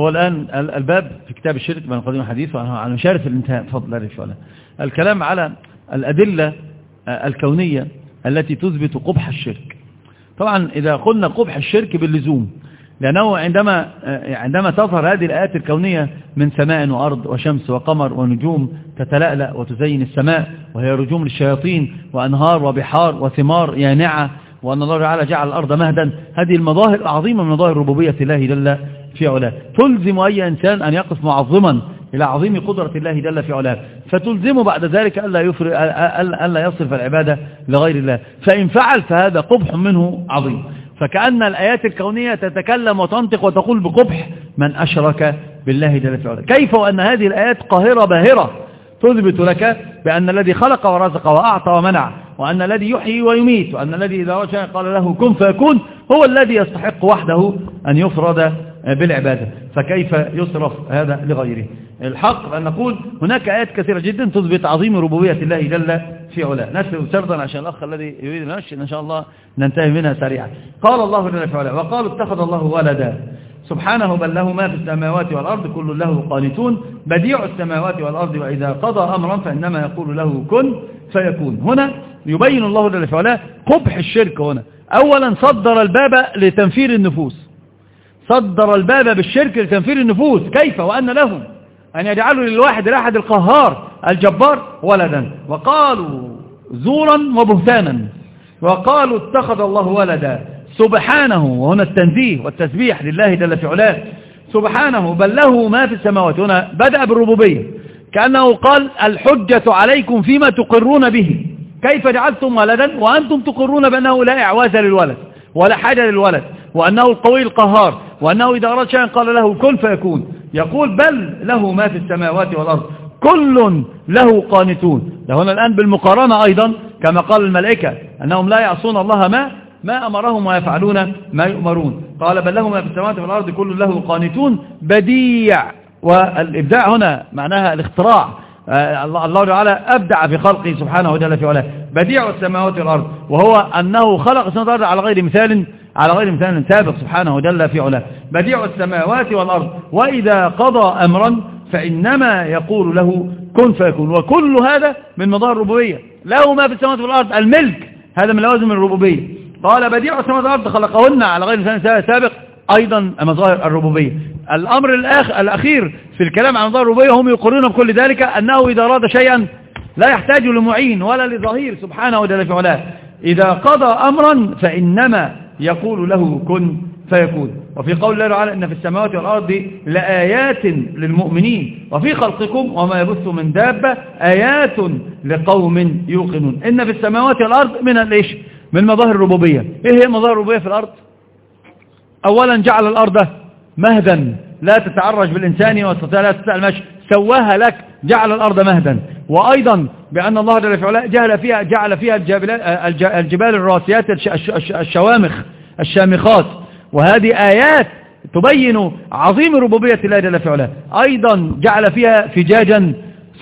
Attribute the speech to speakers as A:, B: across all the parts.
A: هو الآن الباب في كتاب الشرك بين القديم الحديث وعن مشارف الانتهاء. الله رفعه الكلام على الأدلة الكونية التي تثبت قبح الشرك. طبعا إذا قلنا قبح الشرك باللزوم لأنه عندما عندما تظهر هذه الآيات الكونية من سماء وأرض وشمس وقمر ونجوم تتلألأ وتزين السماء وهي رجوم للشياطين وأنهار وبحار وثمار يانعة وأن الله تعالى جعل الأرض مهدا. هذه المظاهر العظيمة من مظاهر ربوبية الله جل في علاه. تلزم أي إنسان أن يقف معظما إلى عظيم قدرة الله جل في علاه. فتلزمه بعد ذلك ألا, يفر... ألا يصرف العبادة لغير الله. فإن فعل فهذا قبح منه عظيم. فكأن الآيات الكونية تتكلم وتنطق وتقول بقبح من أشرك بالله جل في علاه. كيف وأن هذه الآيات قاهرة باهرة تثبت لك بأن الذي خلق ورزق وأعطى ومنع وأن الذي يحيي ويميت وأن الذي إذا رجع قال له كن فيكون هو الذي يستحق وحده أن يفرد بالعبادة. فكيف يصرف هذا لغيره؟ الحق أن نقول هناك آيات كثيرة جدا تثبت عظيم ربوبية الله جل في علاه. نسل سردا عشان الأخ الذي يريد المشي إن شاء الله ننتهي منها سريعا. قال الله جل في علاه وقالوا اتخذ الله ولدا. سبحانه بل له ما في السماوات والأرض كل له قانتون. بديع السماوات والأرض وإذا قضى أمرا فإنما يقول له كن فيكون. هنا يبين الله جل في علاه قبح الشرك هنا. أولا صدر الباب لتنفير النفوس. صدر الباب بالشرك لتنفير النفوس. كيف؟ وأن لهم أن يجعلوا للواحد الأحد القهار الجبار ولدا. وقالوا زورا وبهتانا. وقالوا اتخذ الله ولدا. سبحانه وهنا التنزيه والتسبيح لله جل في علاه. سبحانه بل له ما في السماوات. هنا بدأ بالربوبية. كأنه قال الحجة عليكم فيما تقرون به. كيف جعلتم ولدا؟ وأنتم تقرون بأنه لا إعواز للولد. ولا حاجة للولد. وأنه القوي القهار وأنه إذا أراد شيئا قال له كن فيكون. يقول بل له ما في السماوات والأرض. كل له قانتون. هنا الآن بالمقارنة أيضا كما قال الملائكة أنهم لا يعصون الله ما ما أمرهم ويفعلون ما يؤمرون. قال بل له ما في السماوات والأرض. كل له قانتون. بديع. والإبداع هنا معناها الاختراع. آه، الله تعالى أبدع في خلقه سبحانه وتعالى في علاه. بديع السماوات والأرض وهو أنه خلق السماوات والأرض على غير مثال على غير مثال سابق سبحانه وجل في علاه. بديع السماوات والأرض وإذا قضى أمرا فإنما يقول له كن فيكون. وكل هذا من مظاهر الربوبية. له ما في السماوات والأرض الملك. هذا من لوازم الربوبية. قال بديع السماوات والأرض خلقهن على غير مثال سابق أيضا مظاهر الربوبية. الأمر الأخ الأخير في الكلام عن مظاهر الربوبية هم يقرون بكل ذلك أنه إذا أراد شيئا لا يحتاج لمعين ولا لظهير سبحانه وجل في علاه. إذا قضى أمرا فإنما يقول له كن فيكون. وفي قول الله تعالى إن في السماوات والأرض لآيات للمؤمنين. وفي خلقكم وما يبث من دابة آيات لقوم يوقنون. إن في السماوات والأرض من الإيش؟ من مظاهر الربوبية. إيه هي مظاهر الربوبية في الأرض؟ أولا جعل الأرض مهدا. لا تتعرج بالإنسان وتستطيع لا تستطيع المشي سواها لك. جعل الأرض مهدا. وأيضا بأن الله جل وعلا جعل فيها, جعل فيها الجبال الراسيات الشوامخ الشامخات. وهذه آيات تبين عظيم ربوبية الله جل وعلا. أيضا جعل فيها فجاجا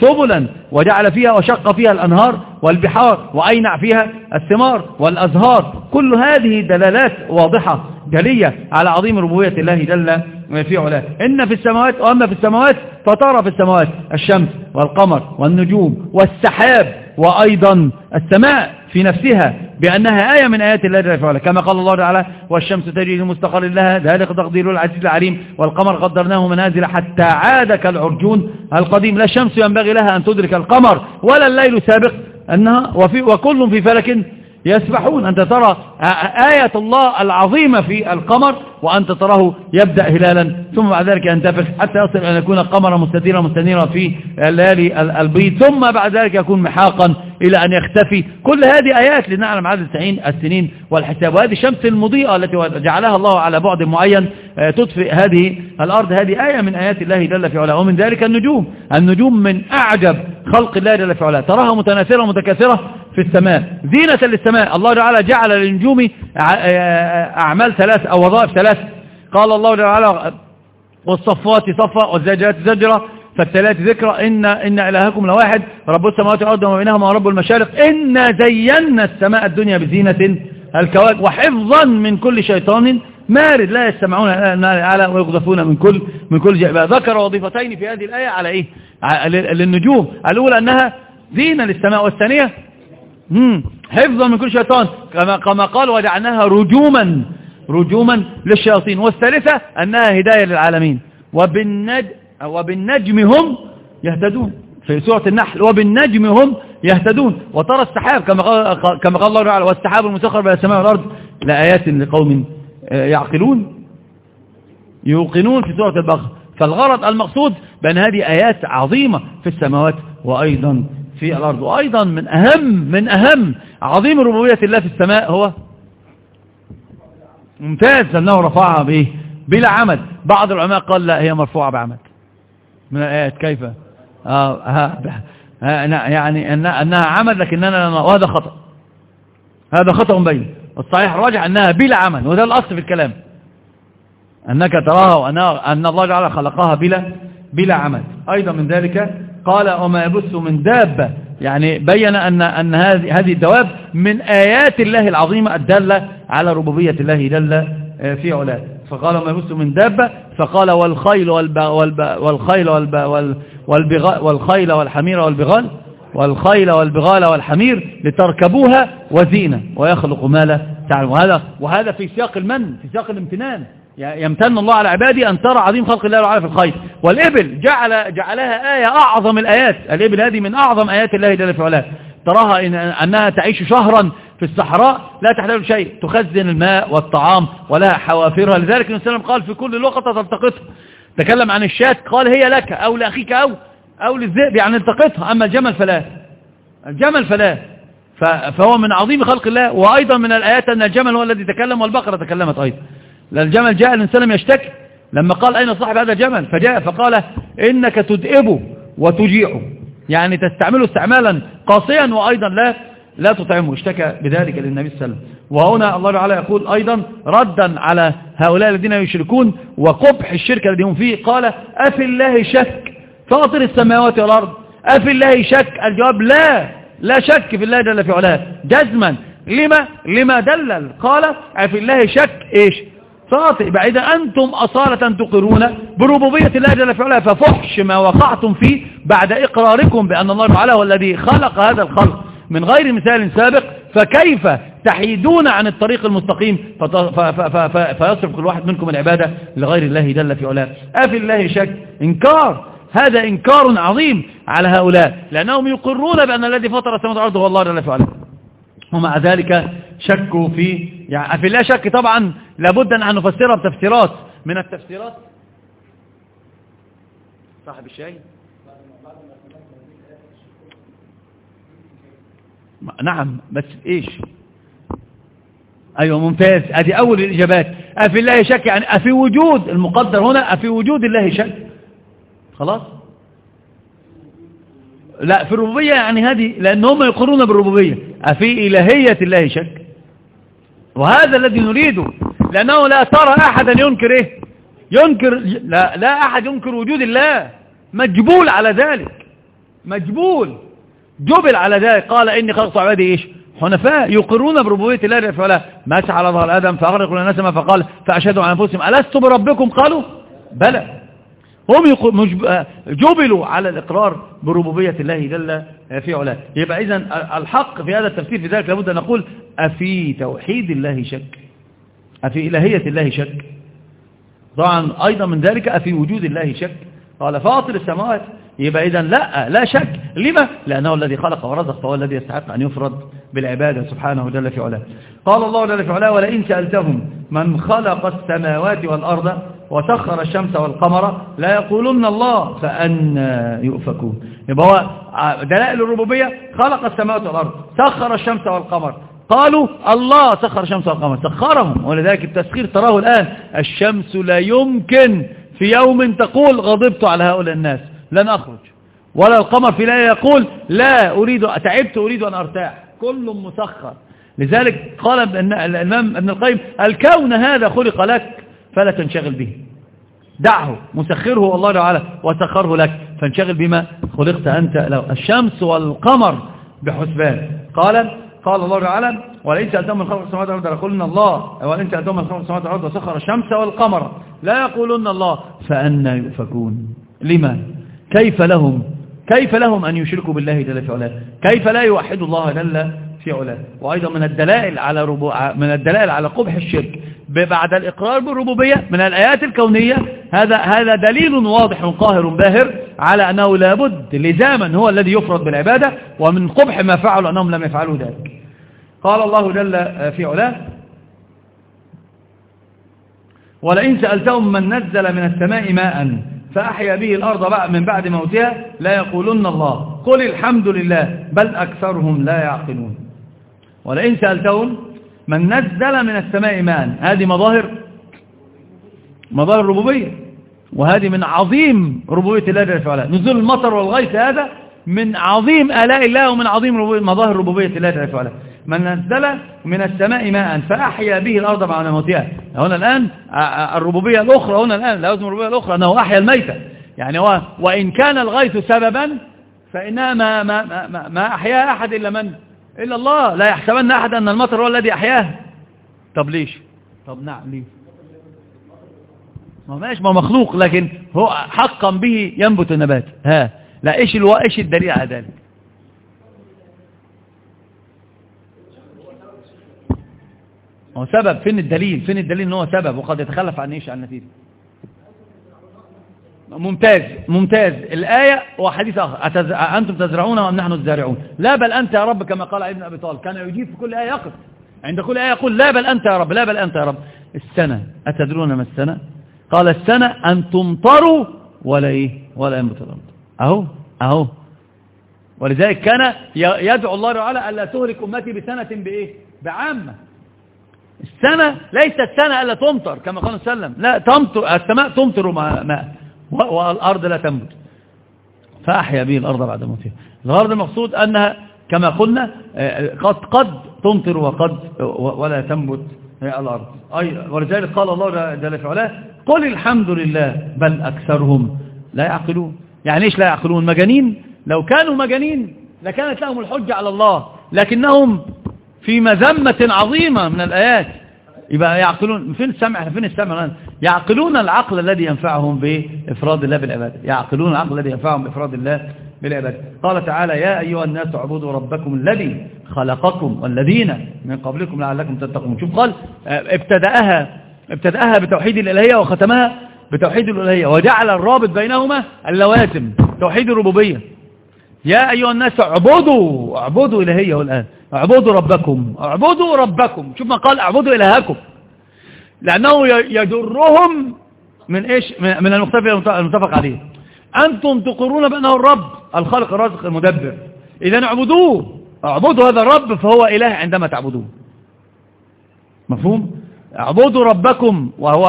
A: سبلا وجعل فيها وشق فيها الأنهار والبحار وأينع فيها الثمار والأزهار. كل هذه دلالات واضحة. جلية على عظيم ربوبية الله جل في علاه إن في السماوات وأما في السماوات فترى في السماوات الشمس والقمر والنجوم والسحاب وأيضا السماء في نفسها بأنها آية من آيات الله جل وعلا. كما قال الله تعالى والشمس تجري لمستقر لها. ذلك تقدير العزيز العليم. والقمر قدرناه منازل حتى عاد كالعرجون القديم. لا الشمس ينبغي لها أن تدرك القمر ولا الليل سابق أنها وفي وكل في فلك يسبحون. أنت ترى آية الله العظيمة في القمر وأنت تراه يبدأ هلالا ثم بعد ذلك ينتفخ حتى يصل أن يكون القمر مستديرا مستنيرا في الليالي البيض ثم بعد ذلك يكون محاقا إلى أن يختفي. كل هذه آيات لنعلم عدد السنين والحساب. وهذه الشمس المضيئة التي جعلها الله على بعد معين تطفئ هذه الأرض. هذه آية من آيات الله جل في علاه. ومن ذلك النجوم. النجوم من أعجب خلق الله جل في علاه. تراها متناثرة متكاثرة. في السماء. زينة للسماء. الله تعالى جعل للنجوم أعمال ثلاث أو وظائف ثلاث. قال الله تعالى والصفات صفا والزاجرات زجرة فالتلات ذكرى. إن, إن إلهكم لواحد رب السماوات والأرض وما بينهما ورب المشارق. إنا زينا السماء الدنيا بزينة الكواكب وحفظا من كل شيطان مارد. لا يستمعون الأعلى ويقذفون من كل من كل جهة ذكر وظيفتين في هذه الآية على إيه؟ للنجوم. الأولى أنها زينة للسماء والثانية حفظا من كل شيطان. كما, كما قال وجعلناها رجوما. رجوما للشياطين. والثالثة أنها هداية للعالمين. وبالنج وبالنجم هم يهتدون. في سورة النحل. وبالنجم هم يهتدون. وترى السحاب كما قال, كما قال الله تعالى والسحاب المسخر بين السماء والأرض لآيات لقوم آه، يعقلون. يوقنون في سورة البقرة. فالغرض المقصود بأن هذه آيات عظيمة في السماوات. وأيضا في الأرض. وأيضا من أهم من أهم عظيم ربوبية الله في السماء هو ممتاز أنه رفعها بإيه بلا عمد. بعض العلماء قال لا هي مرفوعة بعمد. من الآيات كيف؟ آه ها ها يعني أنها عمد لكننا وهذا خطأ. هذا خطأ بين. الصحيح الراجح أنها بلا عمد. وده الأصل في الكلام. أنك تراها وأن الله تعالى خلقها بلا بلا عمد. أيضا من ذلك قال وما يبث من دابة. يعني بين أن, أن هذه الدواب من آيات الله العظيمة الدالة على ربوبية الله جل آه، في علاه. فقال وما يبث من دابة؟ فقال والخيل والب والب والخيل والب والبغال والخيل والحمير والبغال والخيل والبغال والحمير لتركبوها وزينة ويخلق ما لا تعلم. وهذا, وهذا في سياق المن في سياق الامتنان. يمتن الله على عبادي أن ترى عظيم خلق الله تعالى في الخير. والإبل جعل جعلها آية أعظم الآيات. الإبل هذه من أعظم آيات الله جل في علاه. تراها إن أنها تعيش شهرا في الصحراء لا تحتاج شيء. تخزن الماء والطعام ولها حوافرها. لذلك النبي صلى الله عليه وسلم قال في كل لقطة تلتقطها. تكلم عن الشاة. قال هي لك أو لأخيك أو أو للذئب. يعني التقطها. أما الجمل فلا. الجمل فلا. فهو من عظيم خلق الله. وأيضا من الآيات أن الجمل هو الذي تكلم والبقرة تكلمت أيضا. الجمل جاء الإنسان يشتكي. لما قال أين صاحب هذا الجمل؟ فجاء فقال إنك تدئبه وتجيعه يعني تستعمله استعمالا قاسيا وأيضا لا لا تطعمه. اشتكى بذلك للنبي صلى الله عليه وسلم. وهنا الله تعالى يقول أيضا ردا على هؤلاء الذين يشركون وقبح الشرك الذي هم فيه. قال أفي الله شك؟ فاطر السماوات والأرض. أفي الله شك؟ الجواب لا لا شك في الله جل في علاه. جزما. لما؟ لما دلل. قال أفي الله شك إيش؟ فاطئ بعيدا أنتم أصالة تقرون بربوبية الله جل في علاه ففحش ما وقعتم فيه بعد إقراركم بأن الله تعالى هو الذي خلق هذا الخلق. من غير مثال سابق فكيف تحيدون عن الطريق المستقيم؟ فيصرف كل واحد منكم العبادة لغير الله جل في علاه. أفي الله شك؟ إنكار. هذا إنكار عظيم على هؤلاء لأنهم يقرون بأن الذي فطر السماوات والأرض هو الله جل في علاه. ومع ذلك شكوا في يعني في الله شك طبعا لابد أن نفسرها بتفسيرات. من التفسيرات؟ صاحب الشاي نعم بس إيش؟ أيوه ممتاز. ادي أول الإجابات. أفي الله شك يعني أفي وجود المقدر هنا أفي وجود الله شك. خلاص؟ لا في الربوبية يعني هذه لأن هم يقرون بالربوبية. أفي إلهية الله شك. وهذا الذي نريده. لأنه لا ترى أحدا ينكر إيه؟ ينكر لا, لا أحد ينكر وجود الله. مجبول على ذلك. مجبول. جبل على ذلك. قال إني خلقت عبادي إيش؟ حنفاء. يقرون بربوبية الله وعلا مسح على ظهر آدم فأغرقوا الناس ما فقال فأشهدوا على أنفسهم. ألست بربكم؟ قالوا بلى. هم جبلوا على الإقرار بربوبية الله جل في علاه. يبقى إذن الحق في هذا التفسير. في ذلك لابد أن نقول أفي توحيد الله شك؟ أفي إلهية الله شك؟ طبعا أيضا من ذلك أفي وجود الله شك؟ قال فاطر السماوات يبقى إذا لا لا شك. لما؟ لأنه الذي خلق ورزق فهو الذي يستحق أن يفرد بالعبادة سبحانه جل في علاه. قال الله جل في علاه ولئن سألتهم من خلق السماوات والأرض وسخر الشمس والقمر لا يقولون الله فأنا يؤفكون. يبقى هو دلائل الربوبية خلق السماوات والأرض سخر الشمس والقمر. قالوا الله سخر الشمس والقمر سخرهم. ولذلك التسخير تراه الآن. الشمس لا يمكن في يوم تقول غضبت على هؤلاء الناس. لن أخرج. ولا القمر في ليلة يقول لا أريد تعبت أريد أن أرتاح. كل مسخر. لذلك قال الإمام ابن القيم الكون هذا خلق لك فلا تنشغل به. دعه مسخره الله تعالى وسخره لك فانشغل بما خلقت أنت. له الشمس والقمر بحسبان. قال قال الله تعالى ولئن سألتهم من خلق السماوات والأرض ليقولن الله. ولئن سألتهم من خلق السماوات والأرض وسخر الشمس والقمر لا يقولون الله. فأنا يؤفكون. لما؟ كيف لهم؟ كيف لهم أن يشركوا بالله جل في علاه؟ كيف لا يوحدوا الله جل في علاه؟ وأيضا من الدلائل على ربو من الدلائل على قبح الشرك. بعد الإقرار بالربوبية من الآيات الكونية هذا هذا دليل واضح قاهر باهر. على أنه لابد لزاما هو الذي يفرض بالعبادة ومن قبح ما فعلوا أنهم لم يفعلوا ذلك. قال الله جل في علاه ولئن سألتهم من نزل من السماء ماء فأحيا به الأرض من بعد موتها لا يقولن الله. قل الحمد لله بل أكثرهم لا يعقلون. ولئن سألتهم من نزل من السماء ماء هذه مظاهر مظاهر ربوبية وهذه من عظيم ربوبية الله جل وعلا. نزول المطر والغيث هذا من عظيم آلاء الله ومن عظيم مظاهر ربوبية الله جل وعلا. من نزل من السماء ماء فأحيا به الأرض بعد موتها هنا الآن الربوبية الأخرى هنا الآن لا يزم الربوبية الأخرى أنه أحيا الميتة. يعني هو وإن كان الغيث سببا فإنها ما, ما, ما, ما أحيا أحد إلا من؟ إلا الله. لا يحسبن أحد أن المطر هو الذي أحياه. طب ليش؟ طب نعم ليه ما ماشي ما مخلوق لكن هو حقا به ينبت النبات. ها. لا إيش ألو... إيش الدليل على ذلك؟ هو سبب فين الدليل؟ فين الدليل إن هو سبب؟ وقد يتخلف عن إيش؟ عن النتيجة. ممتاز ممتاز. الآية وحديث آخر. أتز... أنتم تزرعون وأم نحن الزارعون؟ لا بل أنت يا رب كما قال ابن أبي طالب. كان يجيب في كل آية يقف. عند كل آية يقول لا بل أنت يا رب لا بل أنت يا رب. السنة أتدرون ما السنة؟ قال السنة أن تمطروا ولا إيه ولا ينبت الأرض. أهو أهو. ولذلك كان يدعو الله تعالى ألا تهلك أمتي بسنة بإيه؟ بعامة. السنة ليست سنة ألا تمطر كما قال وسلم. لا تمطر السماء تمطر ماء والأرض لا تنبت. فأحيا به الأرض بعد موتها. الغرض المقصود أنها كما قلنا قد قد تمطر وقد ولا تنبت. الأرض. أي ولذلك قال الله جل في علاه قل الحمد لله بل أكثرهم لا يعقلون. يعني إيش لا يعقلون؟ مجانين؟ لو كانوا مجانين لكانت لهم الحجة على الله لكنهم في مذمة عظيمة من الآيات. يبقى يعقلون. فين السمع؟ فين السمع يعقلون العقل الذي ينفعهم بإفراد الله بالعبادة. يعقلون العقل الذي ينفعهم بإفراد الله بالعبادة قال تعالى يا أيها الناس اعبدوا ربكم الذي خلقكم والذين من قبلكم لعلكم تتقون. شوف قال ابتدأها ابتدأها بتوحيد الإلهية وختمها بتوحيد الإلهية وجعل الرابط بينهما اللواتم توحيد الربوبية. يا أيها الناس اعبدوا اعبدوا إلهية الآن اعبدوا ربكم اعبدوا ربكم. شوف ما قال اعبدوا إلهكم. لأنه يجرهم من إيش؟ من المختلف المتفق عليه. أنتم تقرون بأنه الرب. الخالق الرازق المدبر. إذا اعبدوه. اعبدوا هذا الرب فهو إله عندما تعبدوه مفهوم؟ اعبدوا ربكم وهو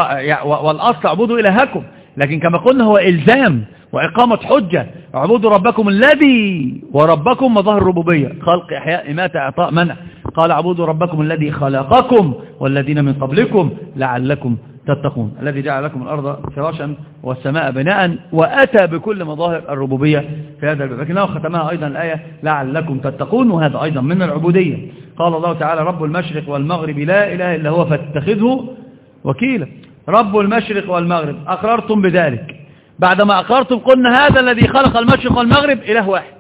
A: والأصل اعبدوا إلهكم. لكن كما قلنا هو إلزام وإقامة حجة. اعبدوا ربكم الذي وربكم مظاهر الربوبية. خلق إحياء إماتة إعطاء منع. قال اعبدوا ربكم الذي خلقكم والذين من قبلكم لعلكم تتقون الذي جعل لكم الأرض فراشا والسماء بناء وأتى بكل مظاهر الربوبية في هذا الباب. لكنه ختمها أيضا الآية لعلكم تتقون وهذا أيضا من العبودية. قال الله تعالى رب المشرق والمغرب لا إله إلا هو فاتخذه وكيلا. رب المشرق والمغرب أقررتم بذلك. بعدما أقررتم قلنا هذا الذي خلق المشرق والمغرب إله واحد.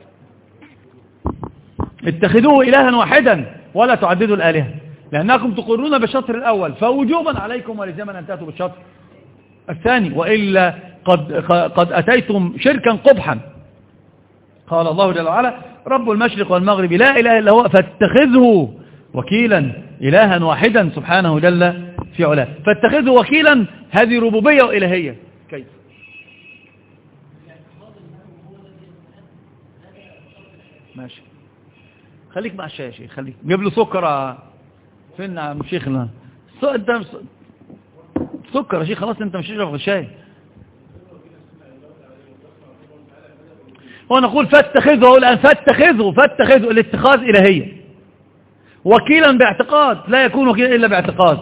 A: اتخذوه إلها واحدا ولا تعددوا الآلهة. لأنكم تقرون بالشطر الأول فوجوبا عليكم ولزاما أن تأتوا بالشطر الثاني وإلا قد, قد أتيتم شركا قبحا. قال الله جل وعلا رب المشرق والمغرب لا إله إلا هو فاتخذه وكيلا إلها واحدا سبحانه جل في علاه. فاتخذه وكيلا هذه ربوبية وإلهية. كيف؟ ماشي. خليك مع الشاي يا شيخ خليك. جيب له سكر فين يا شيخنا أنت سكر يا شيخ خلاص أنت مش تشرب الشاي ونقول فاتخذه الآن فاتخذه فاتخذه الاتخاذ إلهية وكيلا باعتقاد لا يكون وكيلا إلا باعتقاد.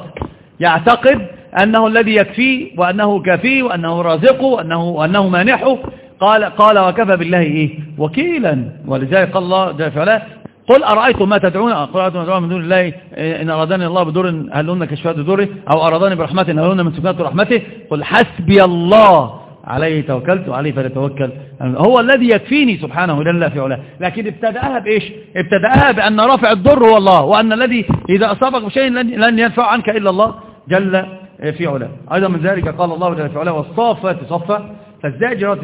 A: يعتقد أنه الذي يكفيه وأنه كافيه وأنه رازقه وأنه, وأنه مانحه قال قال وكفى بالله إيه؟ وكيلا. ولذلك قال الله جل وعلا قل أرأيتم ما تدعون؟ قل أرأيتم ما تدعون من دون الله إن أرادني الله بدور هل هن كشفات دوره أو أرادني برحمة هل هن من سكنات رحمته؟ قل حسبي الله. عليه توكلت وعليه فليتوكل. هو الذي يكفيني سبحانه جل في علاه. لكن ابتدأها بإيش؟ ابتدأها بأن رافع الضر هو الله وأن الذي إذا أصابك بشيء لن ينفع عنك إلا الله جل في علاه. أيضا من ذلك قال الله جل في علاه والصافات صفا فالزاجرات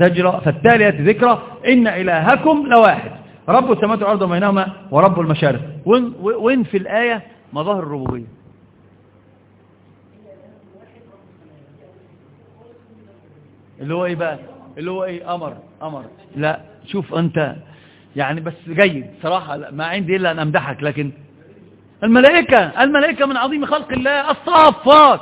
A: زجرة فالتالية ذكرى إن إلهكم لواحد. رب السماوات والأرض بينهما ورب المشارق. وين, وين في الآية مظاهر الربوبية؟ اللي هو إيه بقى؟ اللي هو إيه؟ أمر أمر لا شوف أنت يعني بس جيد صراحة. ما عندي إلا أن أمدحك لكن الملائكة الملائكة من عظيم خلق الله الصفات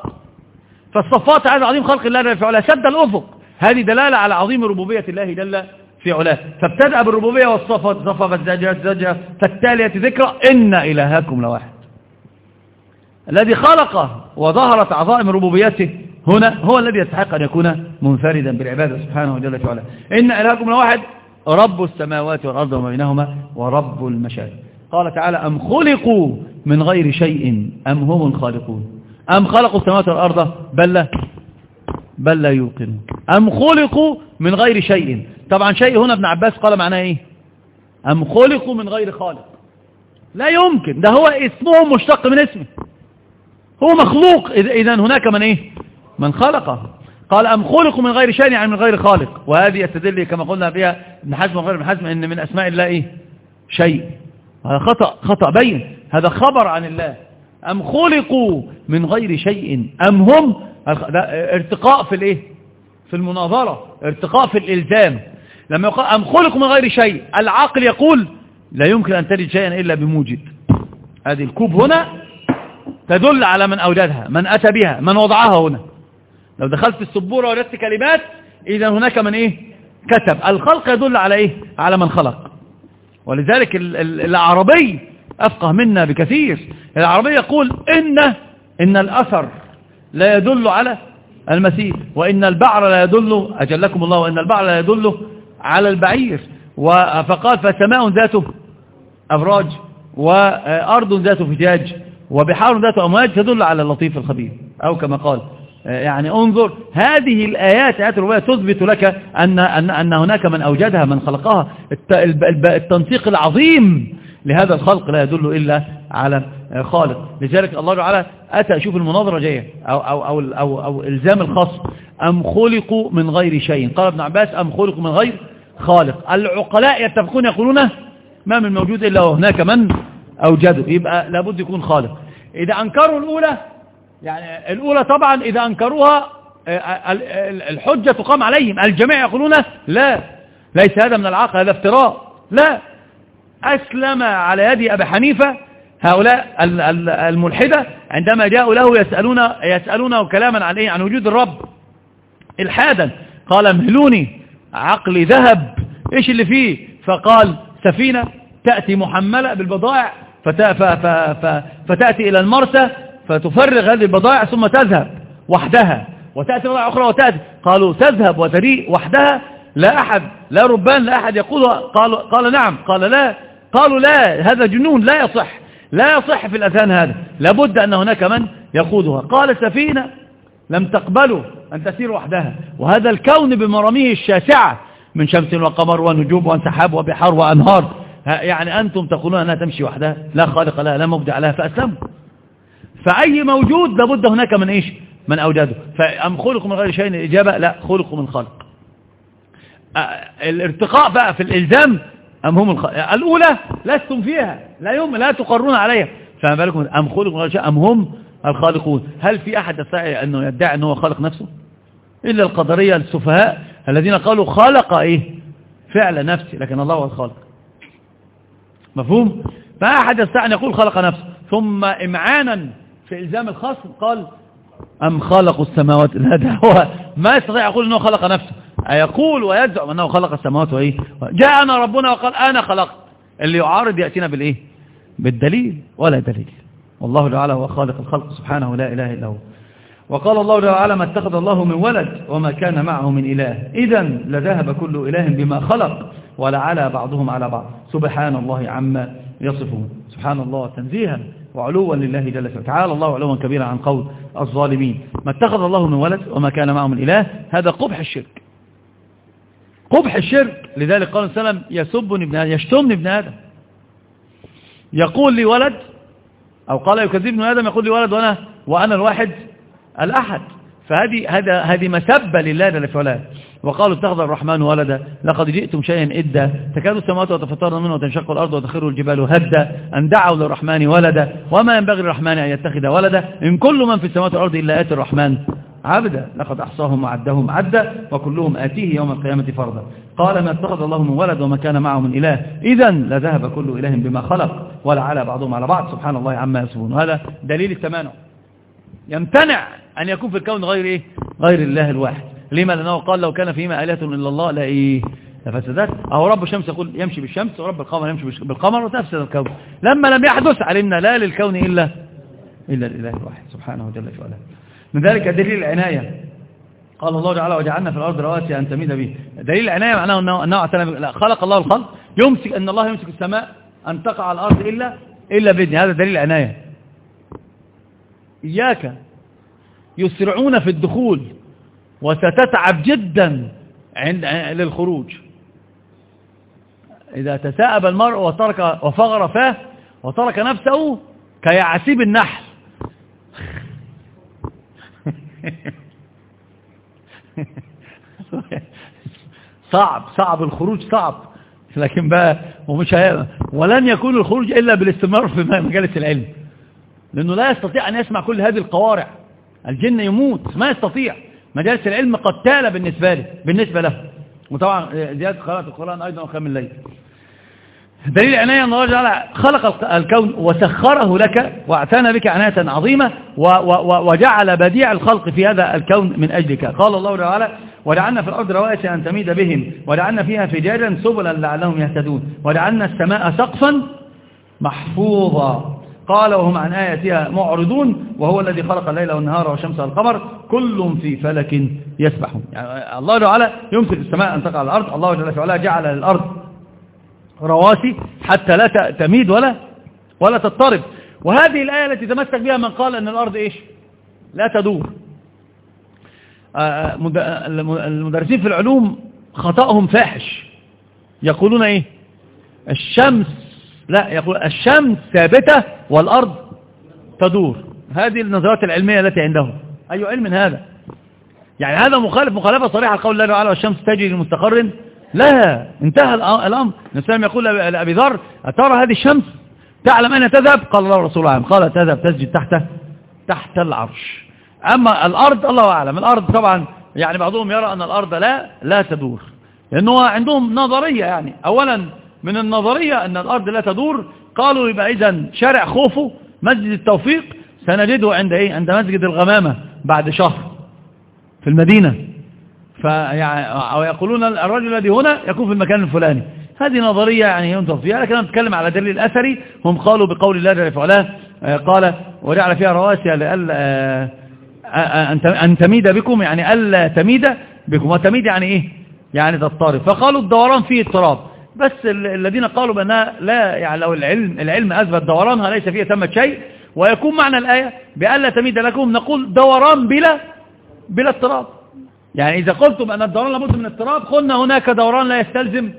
A: فالصفات عظيم خلق الله في علاه سد الأفق. هذه دلالة على عظيم ربوبية الله جل في علاه. فابتدأ بالربوبية والصفات صفة فالزجاج زجاج فالتالية ذكرى إن إلهكم لواحد. الذي خلقه وظهرت عظائم ربوبيته هنا هو الذي يستحق أن يكون منفردا بالعبادة سبحانه في علاه إن إلهكم لواحد. رب السماوات والأرض وما بينهما ورب المشارق. قال تعالى أم خلقوا من غير شيء؟ أم هم الخالقون؟ أم خلقوا السماوات والأرض بل لا بل لا يوقنون. أم خلقوا من غير شيء. طبعا شيء هنا ابن عباس قال معناه إيه؟ أم خلقوا من غير خالق. لا يمكن. ده هو اسمه مشتق من اسمه. هو مخلوق. إذا هناك من إيه؟ من خلقه قال أم خلقوا من غير شيء يعني من غير خالق. وهذه يستدل كما قلنا فيها ابن حزم وغير ابن حزم إن من أسماء الله إيه؟ شيء. هذا خطأ. خطأ بين. هذا خبر عن الله. أم خلقوا من غير شيء. أم هم ارتقاء في الإيه؟ في المناظرة ارتقاء في الإلزام. لما يقول أم خلقوا من غير شيء. العاقل يقول لا يمكن أن تجد شيئا إلا بموجد. هذه الكوب هنا تدل على من أوجدها من أتى بها من وضعها هنا. لو دخلت في السبورة وجدت كلمات إذا هناك من إيه؟ كتب. الخلق يدل على إيه؟ على من خلق. ولذلك العربي أفقه منا بكثير. العربي يقول إن إن الأثر لا يدل على المسير وإن البعر لا يدل أجلكم الله وإن البعر لا يدل على البعير. فقال فسماء ذاته أبراج وأرض ذاته فتاج وبحار ذاته أمواج تدل على اللطيف الخبير. أو كما قال يعني انظر هذه الآيات آيات الرباية تثبت لك أن, أن, أن هناك من أوجدها من خلقها. التنسيق العظيم لهذا الخلق لا يدل إلا على خالق لذلك الله تعالى أتى شوف المناظرة جاية أو, أو, أو, أو, أو إلزام الخاص. أم خلقوا من غير شيء؟ قال ابن عباس أم خلقوا من غير خالق. العقلاء يتفقون يقولون ما من موجود إلا هناك من أوجده يبقى لابد يكون خالق. إذا أنكروا الأولى يعني الأولى طبعا إذا أنكروها الحجة تقام عليهم. الجميع يقولون لا. ليس هذا من العقل هذا افتراء. لا. أسلم على يد أبي حنيفة. هؤلاء الملحدة عندما جاءوا له يسألون يسألونه كلاما عن إيه؟ عن وجود الرب. إلحادا. قال امهلوني عقلي ذهب. إيش اللي فيه؟ فقال سفينة تأتي محملة بالبضائع فتأتي إلى المرسى فتفرغ هذه البضائع ثم تذهب وحدها. وتأتي بضائع أخرى وتأتي. قالوا تذهب وتريء وحدها. لا أحد لا ربان لا أحد يقولها قال, قال نعم قال لا. قالوا لا هذا جنون لا يصح. لا يصح في الأذهان هذا. لابد أن هناك من يقودها. قال سفينة لم تقبلوا أن تسير وحدها. وهذا الكون بمراميه الشاسعة من شمس وقمر ونجوم وانسحاب وبحار وأنهار. يعني أنتم تقولون أنها تمشي وحدها. لا خالق لها لا مبدع لها فأسلموا. فأي موجود لابد هناك من إيش؟ من أوجاده. فأم خلقوا من غير شيء الإجابة لا خلقوا من خلق. الارتقاء بقى في الإلزام أم هم الخ... الأولى لستم فيها لا يوم لا تقرون عليها. فما بالكم أم خلقوا غير أم هم الخالقون؟ هل في أحد يستطيع أنه يدعي أنه خالق نفسه؟ إلا القدرية السفهاء الذين قالوا خلق إيه؟ فعل نفسي لكن الله هو الخالق. مفهوم؟ فأحد يستطيع أن يقول خلق نفسه. ثم إمعانا في إلزام الخصم قال أم خلقوا السماوات هذا هو ما يستطيع يقول أنه خلق نفسه. يقول ويزعم أنه خلق السماوات وإيه؟ جاءنا ربنا وقال أنا خلقت. اللي يعارض يأتينا بالإيه؟ بالدليل ولا دليل. والله تعالى هو خالق الخلق سبحانه لا إله إلا هو. وقال الله تعالى ما اتخذ الله من ولد وما كان معه من إله. إذا لذهب كل إله بما خلق ولعلى بعضهم على بعض. سبحان الله عما يصفون. سبحان الله تنزيها وعلوا لله جل وعلا. تعالى الله علوا كبيرا عن قول الظالمين. ما اتخذ الله من ولد وما كان معه من إله. هذا قبح الشرك. قبح الشرك. لذلك قال صلى الله عليه وسلم يسبني ابن آدم. يشتمني ابن آدم. يقول لي ولد. أو قال يكذبني آدم. يقول لي ولد وأنا, وأنا الواحد الأحد. فهذه هذا هذه مسبة لله جل وعلا وقالوا اتخذ الرحمن ولدا. لقد جئتم شيئا إدا. تكاد السماوات وتفطرن منه وتنشق الأرض وتخر الجبال هدا. أن دعوا للرحمن ولدا. وما ينبغي للرحمن أن يتخذ ولدا. إن كل من في السماوات والأرض إلا آتي الرحمن. عبدا لقد أحصاهم وعدهم عدا وكلهم آتيه يوم القيامة فرضا. قال ما اتخذ الله من ولد وما كان معه من إله. إذا لذهب كل إله بما خلق ولعلى بعضهم على بعض. سبحان الله عما يصفون. وهذا دليل التمانع. يمتنع أن يكون في الكون غير إيه؟ غير الله الواحد. لما لأنه قال لو كان فيما آلهة إلا الله لا إيه لفسدت. أو رب الشمس يقول يمشي بالشمس ورب القمر يمشي بالقمر وتفسد الكون. لما لم يحدث علمنا لا للكون إلا إلا الإله الواحد. سبحانه جل وعلا من ذلك دليل العناية. قال الله تعالى وجعلنا في الأرض رواسي أن تميد به دليل العناية معناه أنه, خلق الله الخلق. يمسك أن الله يمسك السماء أن تقع على الأرض إلا إلا بإذن هذا دليل العناية. إياك يسرعون في الدخول وستتعب جدا عند للخروج. إذا تساءب المرء وترك وفغر فاه وترك نفسه كيعسيب النحل. صعب صعب الخروج صعب. لكن بقى ومش هي... ولن يكون الخروج إلا بالاستمرار في مجالس العلم. لأنه لا يستطيع أن يسمع كل هذه القوارع. الجن يموت ما يستطيع. مجالس العلم قتالة بالنسبة له بالنسبة له. وطبعا زيادة قراءة القرآن أيضا وقام الليل دليل عناية أن الله تعالى خلق الكون وسخره لك واعتنى بك عناية عظيمة وجعل بديع الخلق في هذا الكون من أجلك. قال الله تعالى وجعلنا في الأرض رواسي أن تميد بهم وجعلنا فيها فجاجا سبلا لعلهم يهتدون وجعلنا السماء سقفا محفوظا. قال وهم عن آياتها معرضون وهو الذي خلق الليل والنهار والشمس والقمر كل في فلك يسبحون. يعني الله تعالى يمسك السماء أن تقع على الأرض الله جل وعلا جعل للأرض رواسي حتى لا تميد ولا ولا تضطرب. وهذه الآية التي تمسك بها من قال أن الأرض إيش؟ لا تدور. المدرسين في العلوم خطأهم فاحش. يقولون إيه؟ الشمس لا يقول الشمس ثابتة والأرض تدور. هذه النظرات العلمية التي عندهم أي علم هذا؟ يعني هذا مخالف مخالفة صريحة لقول الله تعالى والشمس تجري لمستقر لا انتهى الأمر. الإسلام يقول لأبي ذر أترى هذه الشمس؟ تعلم أين تذهب؟ قال الله رسول الله قال تذهب تسجد تحت تحت العرش. أما الأرض الله أعلم. الأرض طبعا يعني بعضهم يرى أن الأرض لا لا تدور. لأنه عندهم نظرية يعني. أولا من النظرية أن الأرض لا تدور. قالوا يبقى إذا شارع خوفه مسجد التوفيق. سنجده عند إيه؟ عند مسجد الغمامة بعد شهر في المدينة. أو يقولون الرجل الذي هنا يكون في المكان الفلاني. هذه نظرية يعني ينظر فيها لكن أنا أتكلم على دليل أثري هم قالوا بقول الله جل وعلا آه، قال وجعل فيها رواسي لألا آه، آه، أن تميد بكم يعني ألا تميد بكم. وتميد يعني إيه؟ يعني تضطرب فقالوا الدوران فيه اضطراب. بس الذين قالوا بأنها لا يعني لو العلم العلم أثبت دورانها ليس فيها تمت شيء ويكون معنى الآية بألا تميد لكم نقول دوران بلا بلا اضطراب. يعني إذا قلتم أن الدوران لابد من اضطراب قلنا هناك دوران لا يستلزم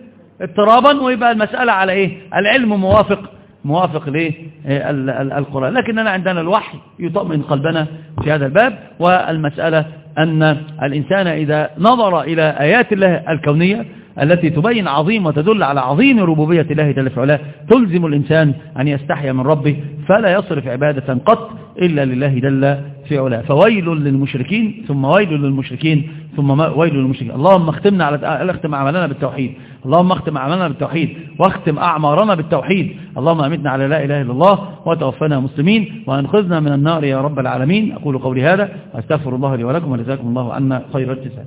A: اضطرابا ويبقى المسألة على إيه؟ العلم موافق موافق للقرآن لكننا عندنا الوحي يطمئن قلبنا في هذا الباب والمسألة أن الإنسان إذا نظر إلى آيات الله الكونية التي تبين عظيم وتدل على عظيم ربوبية الله جل في علاه. تلزم الإنسان أن يستحي من ربه فلا يصرف عبادة قط إلا لله جل في علاه. فويل للمشركين ثم ويل للمشركين ثم ويل للمشركين. اللهم اختمنا على اختم أعمالنا بالتوحيد. اللهم اختم أعمالنا بالتوحيد واختم أعمارنا بالتوحيد. اللهم أمتنا على لا إله إلا الله وتوفنا مسلمين وأنخذنا من النار يا رب العالمين. أقول قولي هذا أستغفر الله لي ولكم ولذلكم الله عنا خير الجزاء.